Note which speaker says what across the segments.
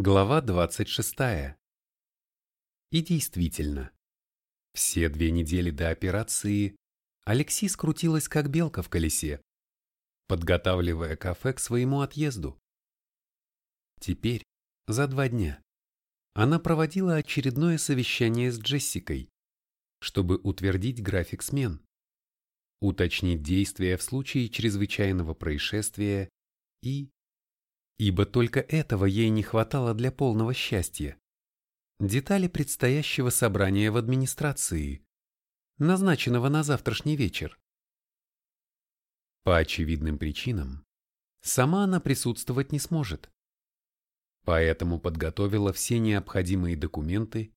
Speaker 1: Глава 26. И действительно, все две недели до операции Алексей скрутилась как белка в колесе, подготавливая кафе к своему отъезду. Теперь, за два дня, она проводила очередное совещание с Джессикой, чтобы утвердить график смен, уточнить действия в случае чрезвычайного происшествия и, ибо только этого ей не хватало для полного счастья. Детали предстоящего собрания в администрации, назначенного на завтрашний вечер. По очевидным причинам, сама она присутствовать не сможет. Поэтому подготовила все необходимые документы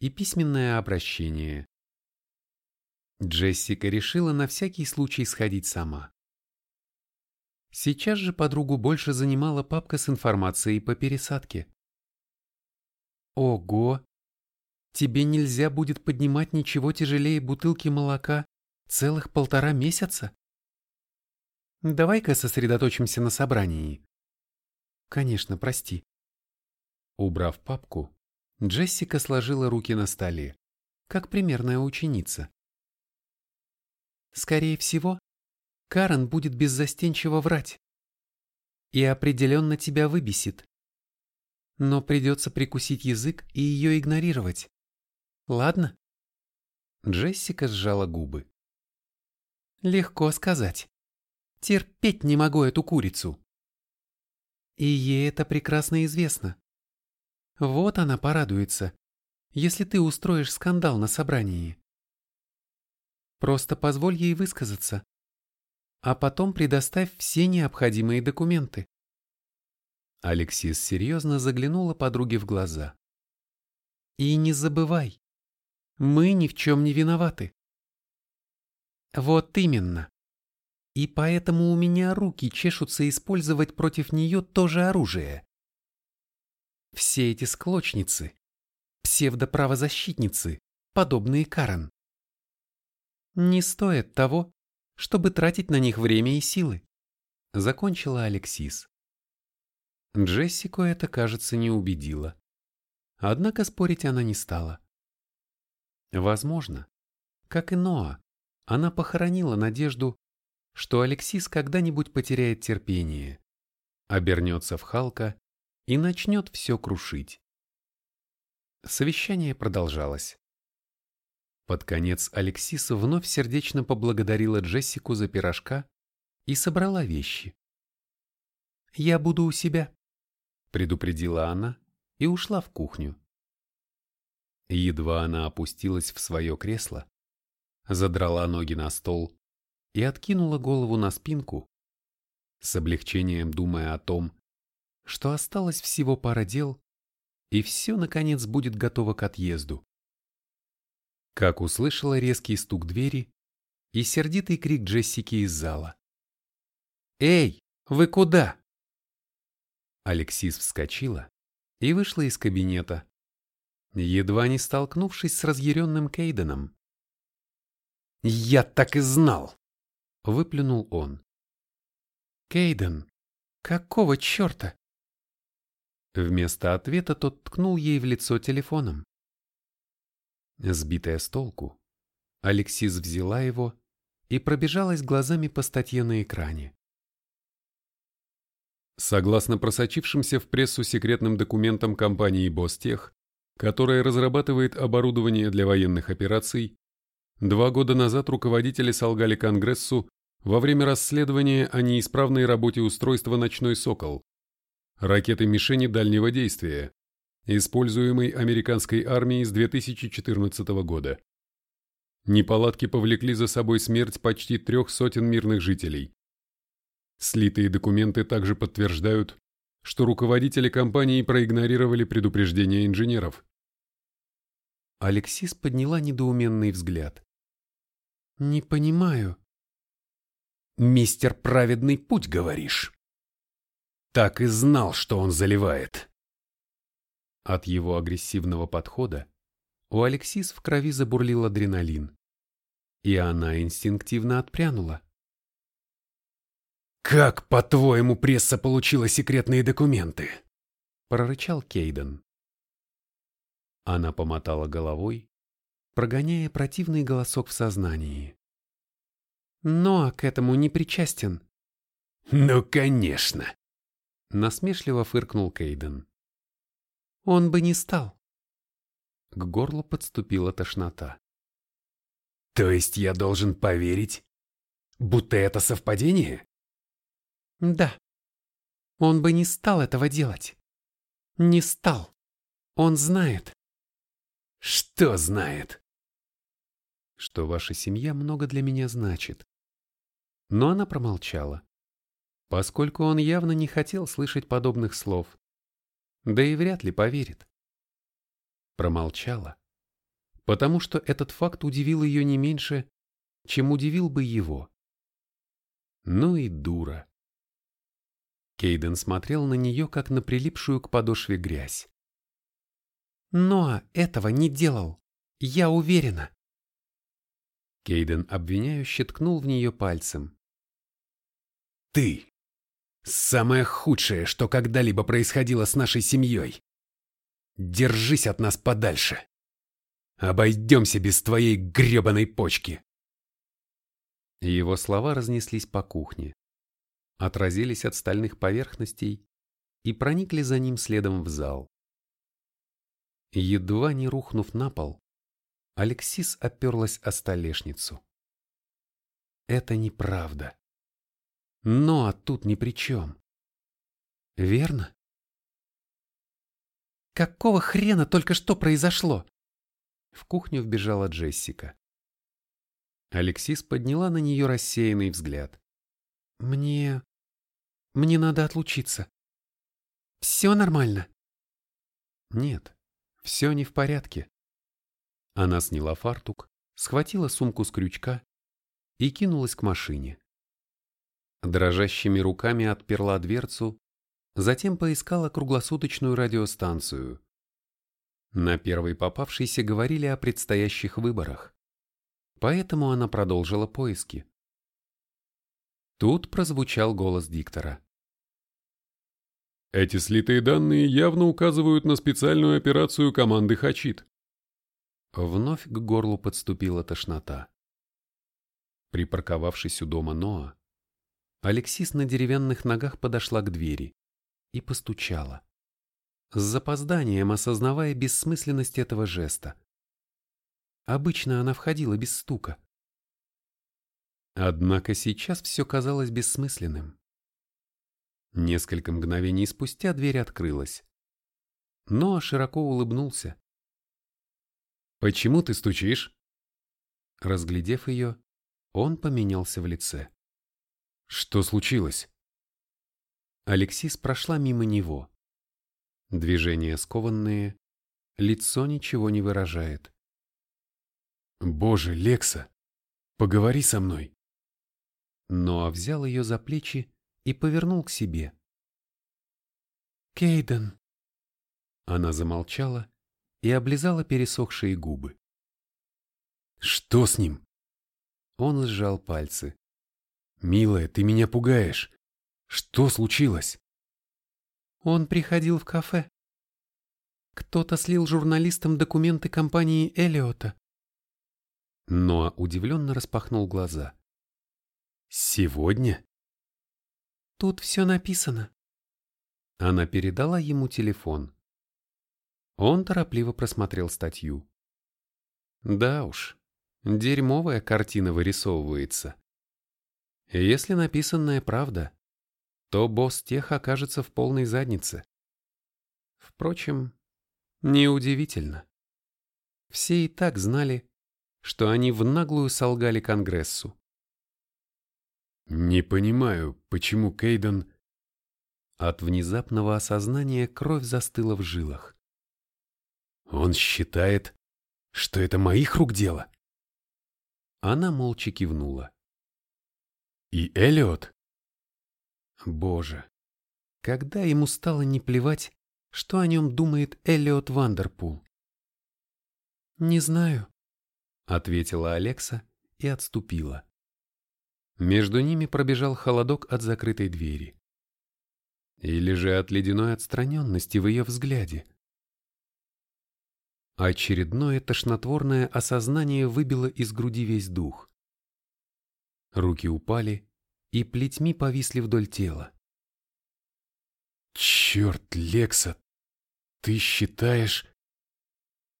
Speaker 1: и письменное обращение. Джессика решила на всякий случай сходить сама. Сейчас же подругу больше занимала папка с информацией по пересадке. Ого! Тебе нельзя будет поднимать ничего тяжелее бутылки молока целых полтора месяца? Давай-ка сосредоточимся на собрании. Конечно, прости. Убрав папку, Джессика сложила руки на столе, как примерная ученица. Скорее всего, Карен будет беззастенчиво врать. И определенно тебя выбесит. Но придется прикусить язык и ее игнорировать. Ладно? Джессика сжала губы. Легко сказать. Терпеть не могу эту курицу. И ей это прекрасно известно. Вот она порадуется, если ты устроишь скандал на собрании. Просто позволь ей высказаться, а потом предоставь все необходимые документы. Алексис серьезно заглянула подруге в глаза. И не забывай, мы ни в чем не виноваты. Вот именно. И поэтому у меня руки чешутся использовать против нее тоже оружие. Все эти склочницы, псевдоправозащитницы, подобные Карен, не стоят того, чтобы тратить на них время и силы. Закончила Алексис. Джессику это, кажется, не убедило. Однако спорить она не стала. Возможно, как и Ноа, она похоронила надежду, что Алексис когда-нибудь потеряет терпение, обернется в Халка и начнет все крушить. Совещание продолжалось. Под конец Алексис вновь сердечно поблагодарила Джессику за пирожка и собрала вещи. «Я буду у себя», — предупредила она и ушла в кухню. Едва она опустилась в свое кресло, задрала ноги на стол и откинула голову на спинку, с облегчением думая о том, что осталось всего пара дел, и все, наконец, будет готово к отъезду как услышала резкий стук двери и сердитый крик Джессики из зала. «Эй, вы куда?» Алексис вскочила и вышла из кабинета, едва не столкнувшись с разъяренным Кейденом. «Я так и знал!» — выплюнул он. «Кейден, какого черта?» Вместо ответа тот ткнул ей в лицо телефоном. Сбитая с толку, Алексис взяла его и пробежалась глазами по статье на экране.
Speaker 2: Согласно просочившимся в прессу секретным документам компании Бостех, которая разрабатывает оборудование для военных операций, два года назад руководители солгали Конгрессу во время расследования о неисправной работе устройства «Ночной Сокол» ракеты-мишени дальнего действия, используемый американской армией с 2014 года. Неполадки повлекли за собой смерть почти трех сотен мирных жителей. Слитые документы также подтверждают, что руководители компании проигнорировали предупреждения инженеров.
Speaker 1: Алексис подняла недоуменный взгляд. «Не понимаю».
Speaker 2: «Мистер Праведный Путь, говоришь?» «Так и знал, что он заливает».
Speaker 1: От его агрессивного подхода у Алексис в крови забурлил адреналин, и она инстинктивно отпрянула.
Speaker 2: «Как, по-твоему, пресса получила секретные документы?»
Speaker 1: — прорычал Кейден. Она помотала головой, прогоняя противный голосок в сознании. Ноа к этому не причастен.
Speaker 2: Ну, конечно.
Speaker 1: Насмешливо фыркнул Кейден. Он бы не стал. К горлу подступила тошнота.
Speaker 2: То есть я должен поверить, будто это совпадение?
Speaker 1: Да. Он бы не стал этого делать. Не стал. Он знает.
Speaker 2: Что знает?
Speaker 1: Что ваша семья много для меня значит. Но она промолчала, поскольку он явно не хотел слышать подобных слов. Да и вряд ли поверит. Промолчала, потому что этот факт удивил ее не меньше, чем удивил бы его. Ну и дура. Кейден смотрел на нее, как на прилипшую к подошве грязь. «Ноа этого не делал, я уверена». Кейден обвиняюще ткнул в нее пальцем.
Speaker 2: «Ты! Самое худшее, что когда-либо происходило с нашей семьей! Держись от нас подальше! Обойдемся без твоей гребаной почки!»
Speaker 1: Его слова разнеслись по кухне, отразились от стальных поверхностей и проникли за ним следом в зал. Едва не рухнув на пол, Алексис оперлась о столешницу. Это неправда. Но а тут ни при чем. Верно? Какого хрена только что произошло? В кухню вбежала Джессика. Алексис подняла на нее рассеянный взгляд. Мне... Мне надо отлучиться. Все нормально? Нет, все не в порядке. Она сняла фартук, схватила сумку с крючка и кинулась к машине. Дрожащими руками отперла дверцу, затем поискала круглосуточную радиостанцию. На первой попавшейся говорили о предстоящих выборах, поэтому она продолжила поиски. Тут прозвучал голос диктора.
Speaker 2: Эти слитые данные явно указывают на специальную операцию команды «Хачит».
Speaker 1: Вновь к горлу подступила тошнота. Припарковавшись у дома Ноа, Алексис на деревянных ногах подошла к двери и постучала, с запозданием осознавая бессмысленность этого жеста. Обычно она входила без стука. Однако сейчас все казалось бессмысленным. Несколько мгновений спустя дверь открылась. Ноа широко улыбнулся.
Speaker 2: Почему ты стучишь?
Speaker 1: Разглядев ее, он поменялся в лице.
Speaker 2: Что случилось?
Speaker 1: Алексис прошла мимо него. Движения скованные, лицо ничего не выражает.
Speaker 2: Боже, Лекса, поговори со мной.
Speaker 1: Ноа взял ее за плечи и повернул к себе. Кейден. Она замолчала, и облизала пересохшие губы.
Speaker 2: «Что с ним?»
Speaker 1: Он сжал пальцы.
Speaker 2: «Милая, ты меня пугаешь. Что случилось?»
Speaker 1: Он приходил в кафе. Кто-то слил журналистам документы компании Элиота. Ноа удивленно распахнул глаза.
Speaker 2: «Сегодня?»
Speaker 1: «Тут все написано». Она передала ему телефон. Он торопливо просмотрел статью. Да уж, дерьмовая картина вырисовывается. Если написанная правда, то босс тех окажется в полной заднице. Впрочем, неудивительно. Все и так знали, что они в наглую солгали Конгрессу.
Speaker 2: «Не понимаю, почему Кейден...»
Speaker 1: От внезапного осознания кровь застыла в жилах.
Speaker 2: Он считает, что это моих рук дело?
Speaker 1: Она молча кивнула.
Speaker 2: И Эллиот?
Speaker 1: Боже, когда ему стало не плевать, что о нем думает Эллиот Вандерпул? «Не знаю», — ответила Алекса и отступила. Между ними пробежал холодок от закрытой двери. Или же от ледяной отстраненности в ее взгляде? Очередное тошнотворное осознание выбило из груди весь дух. Руки упали и плетьми повисли вдоль тела.
Speaker 2: «Черт, Лекса, ты считаешь...»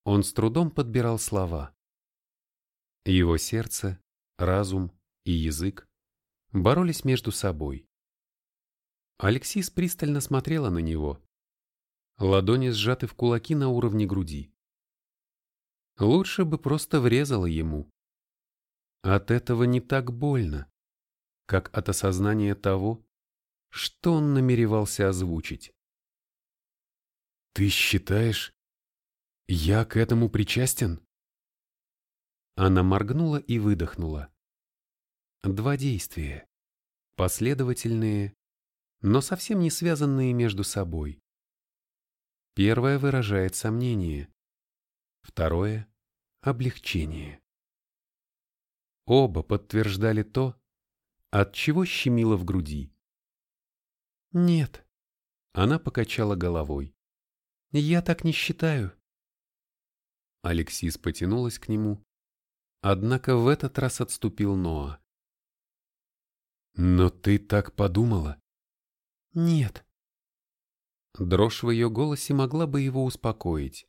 Speaker 1: Он с трудом подбирал слова. Его сердце, разум и язык боролись между собой. Алексис пристально смотрела на него. Ладони сжаты в кулаки на уровне груди. Лучше бы просто врезала ему. От этого не так больно, как от осознания того, что он намеревался озвучить.
Speaker 2: «Ты считаешь, я к этому причастен?»
Speaker 1: Она моргнула и выдохнула. Два действия, последовательные, но совсем не связанные между собой. Первое выражает сомнение, второе – облегчение. Оба подтверждали то, от чего щемило в груди. «Нет», – она покачала головой. «Я так не считаю». Алексис потянулась к нему, однако в этот раз отступил Ноа.
Speaker 2: «Но ты так подумала?»
Speaker 1: «Нет». Дрожь в ее голосе могла бы его успокоить.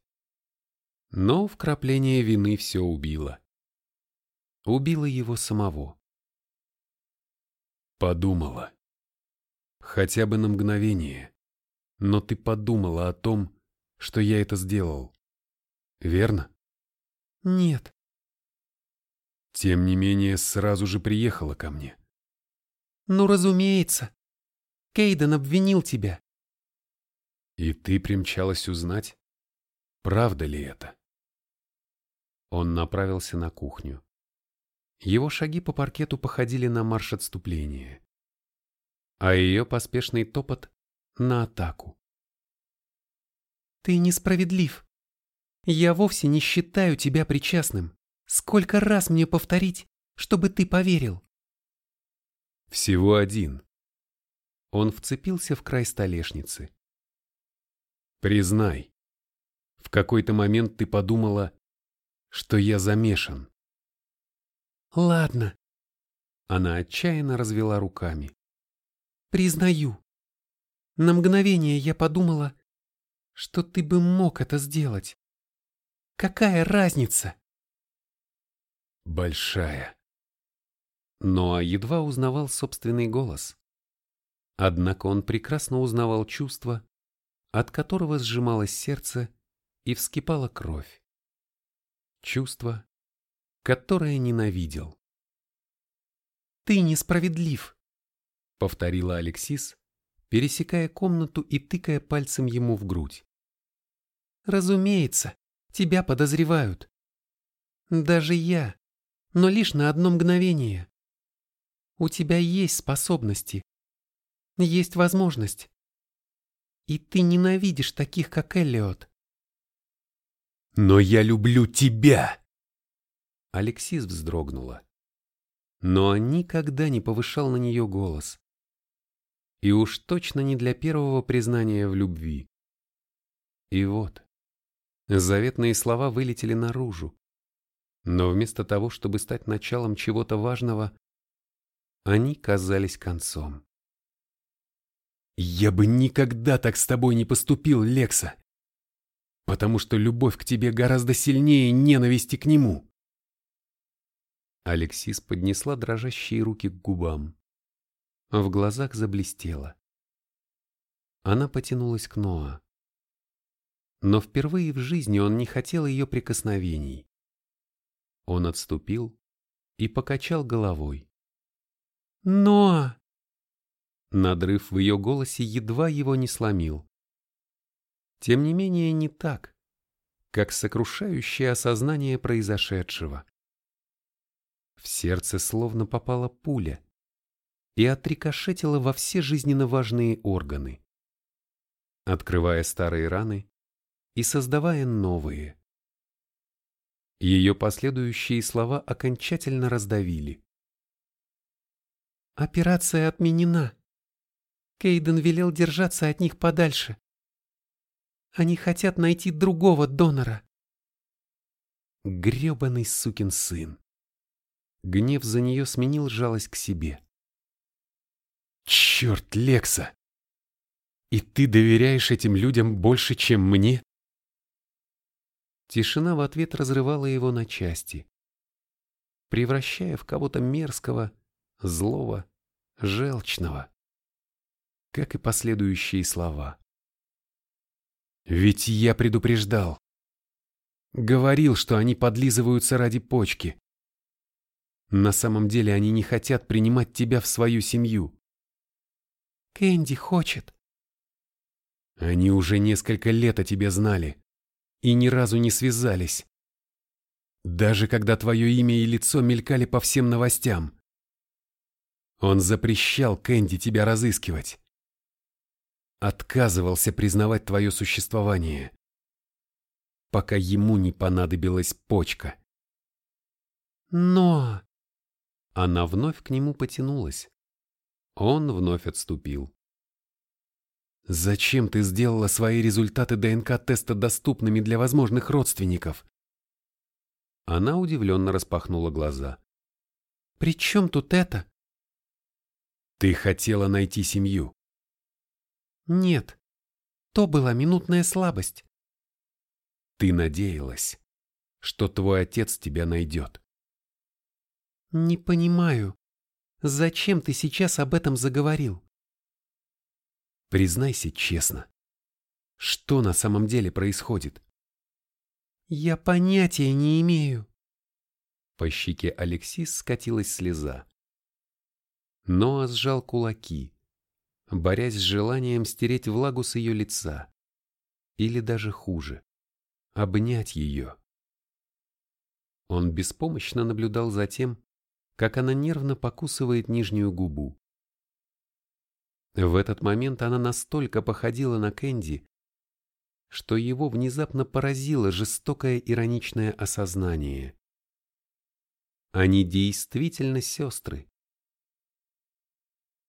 Speaker 1: Но вкрапление вины все убило. Убило его самого.
Speaker 2: Подумала. Хотя бы на мгновение. Но ты подумала о том, что я это сделал. Верно?
Speaker 1: Нет.
Speaker 2: Тем не менее, сразу же приехала ко мне.
Speaker 1: Ну, разумеется. Кейден обвинил тебя.
Speaker 2: И ты примчалась узнать, правда ли это?
Speaker 1: Он направился на кухню. Его шаги по паркету походили на марш отступления, а ее поспешный топот — на атаку. «Ты несправедлив. Я вовсе не считаю тебя причастным. Сколько раз мне повторить, чтобы ты поверил?»
Speaker 2: Всего один.
Speaker 1: Он вцепился в край столешницы.
Speaker 2: Признай, в какой-то момент ты подумала, что я замешан.
Speaker 1: Ладно. Она отчаянно развела руками. Признаю. На мгновение я подумала, что ты бы мог это сделать. Какая разница?
Speaker 2: Большая
Speaker 1: но едва узнавал собственный голос. Однако он прекрасно узнавал чувство, от которого сжималось сердце и вскипала кровь. Чувство, которое ненавидел. «Ты несправедлив», — повторила Алексис, пересекая комнату и тыкая пальцем ему в грудь. «Разумеется, тебя подозревают. Даже я, но лишь на одно мгновение. У тебя есть способности. Есть возможность. И ты ненавидишь таких, как Эллиот.
Speaker 2: «Но я люблю тебя!»
Speaker 1: Алексис вздрогнула. Но он никогда не повышал на нее голос. И уж точно не для первого признания в любви. И вот, заветные слова вылетели наружу. Но вместо того, чтобы стать началом чего-то важного, они казались концом.
Speaker 2: «Я бы никогда так с тобой не поступил, Лекса, потому что любовь к тебе гораздо сильнее ненависти к нему».
Speaker 1: Алексис поднесла дрожащие руки к губам. В глазах заблестело. Она потянулась к Ноа. Но впервые в жизни он не хотел ее прикосновений. Он отступил и покачал головой. Но... Надрыв в ее голосе едва его не сломил. Тем не менее, не так, как сокрушающее осознание произошедшего. В сердце словно попала пуля и отрикошетила во все жизненно важные органы, открывая старые раны и создавая новые. Ее последующие слова окончательно раздавили. Операция отменена. Кейден велел держаться от них подальше. Они хотят найти другого донора. Грёбаный сукин сын. Гнев за нее сменил жалость к себе. Черт, Лекса! И ты доверяешь этим людям больше, чем мне? Тишина в ответ разрывала его на части, превращая в кого-то мерзкого, злого, желчного, как и последующие слова. Ведь я предупреждал. Говорил, что они подлизываются ради почки. На самом деле они не хотят принимать тебя в свою семью. Кэнди хочет. Они уже несколько лет о тебе знали и ни разу не связались. Даже когда твое имя и лицо мелькали по всем новостям. Он запрещал Кэнди тебя разыскивать. Отказывался признавать твое существование, пока ему не понадобилась почка. Но... Она вновь к нему потянулась. Он вновь отступил. Зачем ты сделала свои результаты ДНК-теста доступными для возможных родственников? Она удивленно распахнула глаза. При чем тут это? Ты хотела найти семью. Нет, то была минутная слабость. Ты надеялась, что твой отец тебя найдет. Не понимаю, зачем ты сейчас об этом заговорил? Признайся честно, что на самом деле происходит? Я понятия не имею. По щеке Алексис скатилась слеза. Ноа сжал кулаки, борясь с желанием стереть влагу с ее лица. Или даже хуже, обнять ее. Он беспомощно наблюдал за тем, как она нервно покусывает нижнюю губу. В этот момент она настолько походила на Кэнди, что его внезапно поразило жестокое ироничное осознание. Они действительно сестры.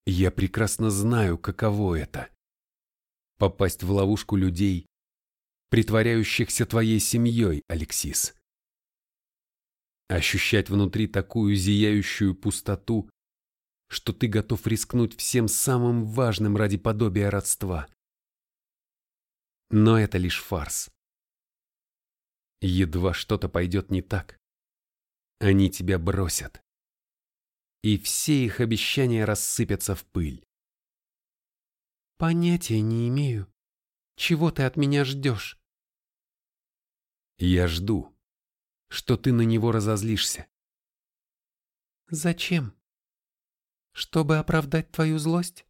Speaker 1: Я прекрасно знаю, каково это — попасть в ловушку людей, притворяющихся твоей семьей, Алексис. Ощущать внутри такую зияющую пустоту, что ты готов рискнуть всем самым важным ради подобия родства. Но это лишь фарс. Едва что-то пойдет не так, они тебя бросят. И все их обещания рассыпятся в пыль. Понятия не имею. Чего ты от меня ждешь? Я жду, что ты на него разозлишься. Зачем? чтобы оправдать твою злость?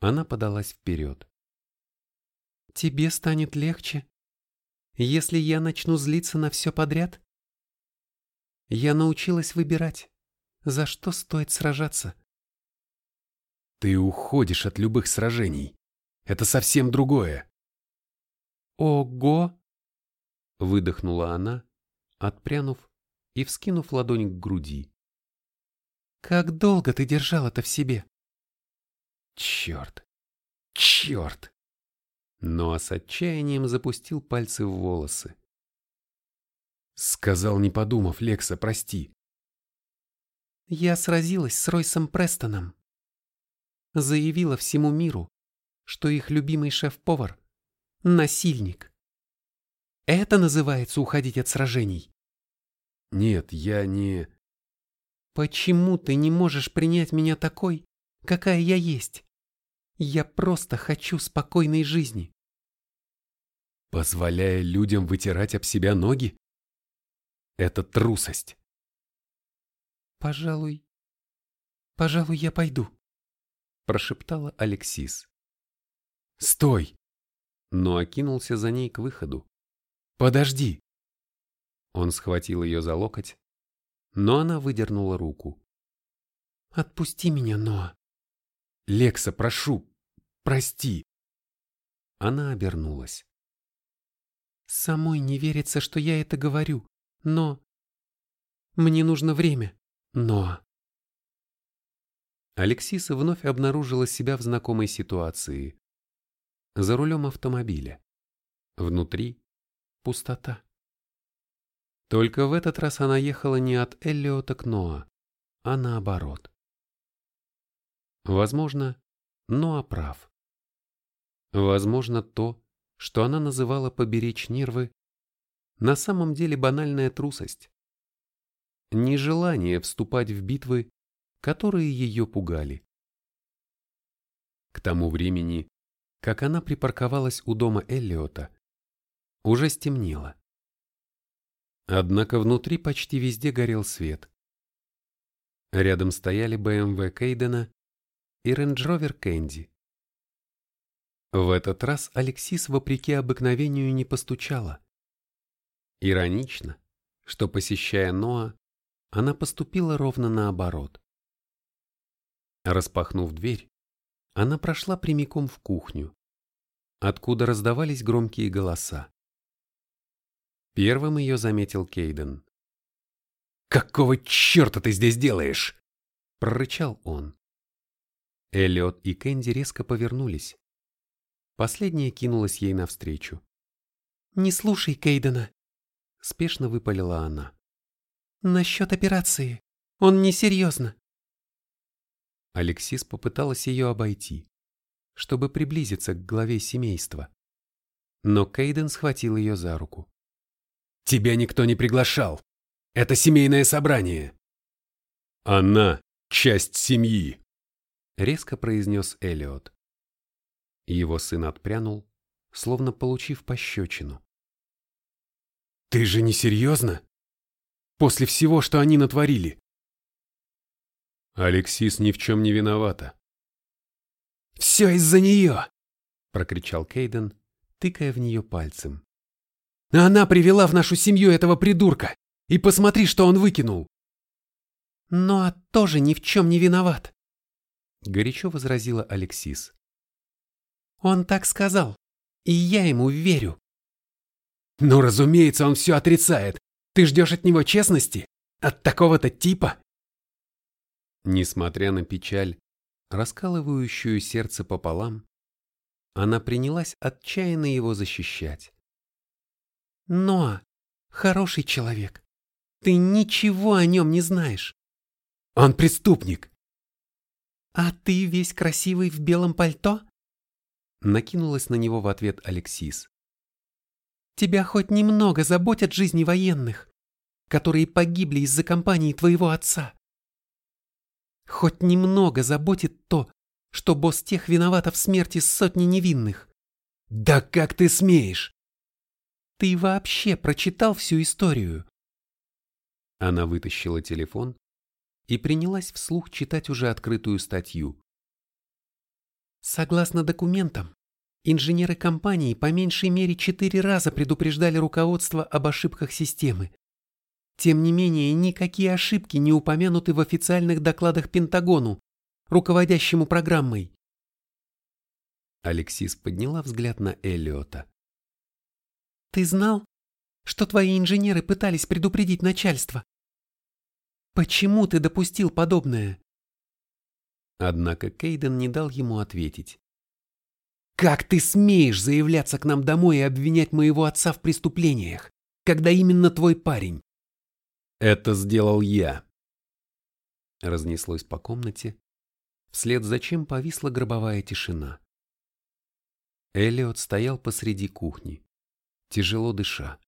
Speaker 1: Она подалась вперед. Тебе станет легче, если я начну злиться на все подряд? Я научилась выбирать, за что стоит сражаться. Ты уходишь от любых сражений. Это совсем другое. Ого! Выдохнула она, отпрянув и вскинув ладонь к груди. Как долго ты держал это в себе? Черт! Черт! Но с отчаянием запустил пальцы в волосы. Сказал, не подумав, Лекса, прости. Я сразилась с Ройсом Престоном. Заявила всему миру, что их любимый шеф-повар — насильник. Это называется уходить от сражений. Нет, я не... Почему ты не можешь принять меня такой, какая я есть? Я просто хочу спокойной жизни. Позволяя людям вытирать об себя ноги? Это трусость. Пожалуй, пожалуй, я пойду, прошептала Алексис. Стой! Но окинулся за ней к выходу. Подожди! Он схватил ее за локоть, но она выдернула руку. «Отпусти меня, Ноа!» «Лекса, прошу, прости!» Она обернулась. «Самой не верится, что я это говорю, но...» «Мне нужно время, Ноа!» Алексиса вновь обнаружила себя в знакомой ситуации. За рулем автомобиля. Внутри пустота. Только в этот раз она ехала не от Эллиота к Ноа, а наоборот. Возможно, Ноа прав. Возможно, то, что она называла поберечь нервы, на самом деле банальная трусость. Нежелание вступать в битвы, которые ее пугали. К тому времени, как она припарковалась у дома Эллиота, уже стемнело. Однако внутри почти везде горел свет. Рядом стояли БМВ Кейдена и рейндж-ровер Кэнди. В этот раз Алексис, вопреки обыкновению, не постучала. Иронично, что, посещая Ноа, она поступила ровно наоборот. Распахнув дверь, она прошла прямиком в кухню, откуда раздавались громкие голоса. Первым ее заметил Кейден.
Speaker 2: «Какого черта ты здесь делаешь?»
Speaker 1: – прорычал он. Эллиот и Кэнди резко повернулись. Последняя кинулась ей навстречу. «Не слушай Кейдена!» – спешно выпалила она. «Насчет операции. Он несерьезно!» Алексис попыталась ее обойти, чтобы приблизиться к главе семейства. Но Кейден схватил ее за руку.
Speaker 2: Тебя никто не приглашал. Это семейное собрание. Она — часть семьи, — резко произнес Элиот.
Speaker 1: Его сын отпрянул, словно получив пощечину.
Speaker 2: Ты же не серьезно? После всего, что они натворили.
Speaker 1: Алексис ни в чем не виновата.
Speaker 2: «Все из-за нее!»
Speaker 1: — прокричал Кейден, тыкая в нее пальцем.
Speaker 2: Она привела в нашу семью этого придурка. И посмотри, что он выкинул.
Speaker 3: Но а тоже ни в чем не виноват.
Speaker 1: Горячо возразила Алексис.
Speaker 3: Он так сказал. И я ему верю.
Speaker 2: Ну, разумеется, он все отрицает. Ты ждешь от него честности? От такого-то типа?
Speaker 1: Несмотря на печаль, раскалывающую сердце пополам, она принялась отчаянно его защищать.
Speaker 3: Ноа, хороший человек. Ты ничего о нем не знаешь.
Speaker 2: Он преступник.
Speaker 3: А ты весь красивый в белом пальто?
Speaker 1: Накинулась на него в ответ Алексис.
Speaker 3: Тебя хоть немного заботят жизни военных, которые погибли из-за компании твоего отца. Хоть немного заботит то, что босс тех виновата в смерти сотни невинных.
Speaker 2: Да как ты смеешь?
Speaker 3: Ты вообще прочитал всю историю?»
Speaker 1: Она вытащила телефон и принялась вслух читать уже открытую статью.
Speaker 3: Согласно документам, инженеры компании по меньшей мере четыре раза предупреждали руководство об ошибках системы. Тем не менее, никакие ошибки не упомянуты в официальных докладах Пентагону, руководящему программой.
Speaker 1: Алексис подняла взгляд на Эллиота.
Speaker 3: Ты знал, что твои инженеры пытались предупредить начальство? Почему ты допустил подобное?
Speaker 1: Однако Кейден не дал ему ответить.
Speaker 2: Как ты смеешь заявляться к нам домой и обвинять моего отца в преступлениях, когда именно твой парень?
Speaker 1: Это сделал я. Разнеслось по комнате, вслед за чем повисла гробовая тишина. Эллиот стоял посреди кухни тяжело дыша.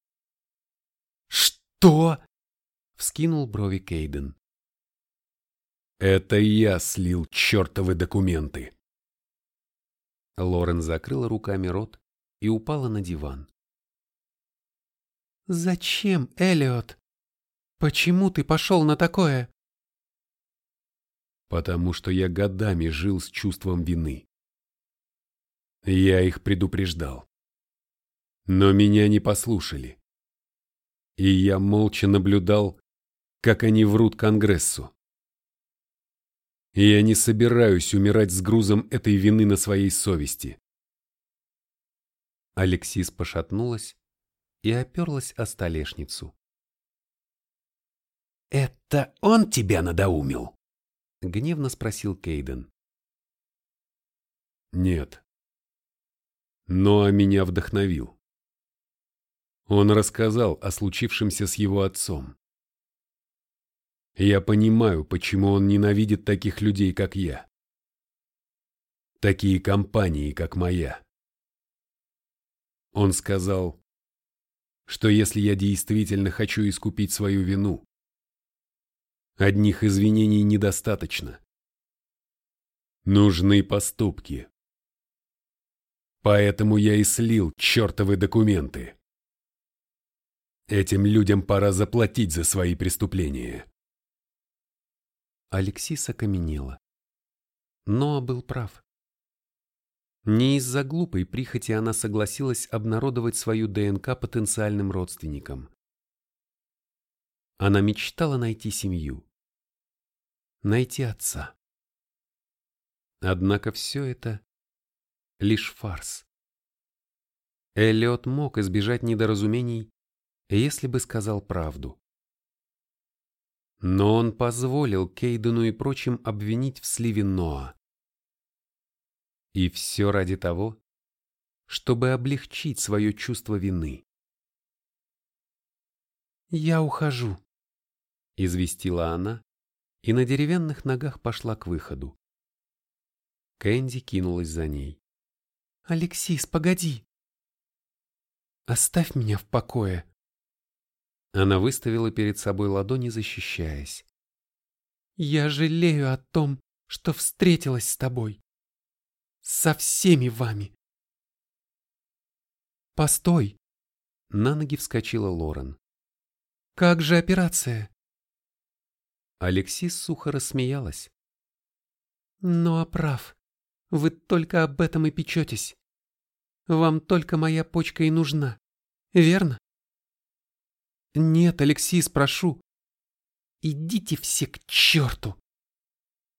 Speaker 2: «Что?»
Speaker 1: — вскинул брови Кейден.
Speaker 2: «Это я слил чертовы документы!»
Speaker 1: Лорен закрыла руками рот и упала на диван.
Speaker 3: «Зачем, Элиот? Почему ты пошел на такое?»
Speaker 2: «Потому что я годами жил с чувством вины. Я их предупреждал. Но меня не послушали. И я молча наблюдал, как они врут Конгрессу. Я не собираюсь умирать с грузом этой вины на своей совести.
Speaker 1: Алексис пошатнулась и оперлась о столешницу.
Speaker 2: «Это он тебя надоумил?»
Speaker 1: Гневно спросил Кейден.
Speaker 2: Нет. Но меня вдохновил. Он рассказал о случившемся с его отцом. Я понимаю, почему он ненавидит таких людей, как я. Такие компании, как моя. Он сказал, что если я действительно хочу искупить свою вину, одних извинений недостаточно. Нужны поступки. Поэтому я и слил чертовы документы. Этим людям пора заплатить за свои преступления.
Speaker 1: Алексис окаменела. Ноа был прав. Не из-за глупой прихоти она согласилась обнародовать свою ДНК потенциальным родственникам. Она мечтала найти семью. Найти отца. Однако все это лишь фарс. Эллиот мог избежать недоразумений, если бы сказал правду. Но он позволил Кейдену и прочим обвинить в сливе Ноа. И все ради того, чтобы облегчить свое чувство вины. «Я ухожу», — известила она, и на деревянных ногах пошла к выходу. Кэнди кинулась за ней. «Алексис, погоди!» «Оставь меня в покое!» Она выставила перед собой ладони, защищаясь. «Я жалею о том, что встретилась с тобой. Со всеми вами!» «Постой!» На ноги вскочила Лорен. «Как же операция?» Алексис сухо рассмеялась. «Ну а прав. Вы только об этом и печетесь. Вам только моя почка и нужна, верно?» «Нет, Алексис, прошу. Идите все к черту!»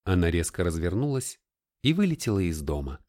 Speaker 1: Она резко развернулась и вылетела из дома.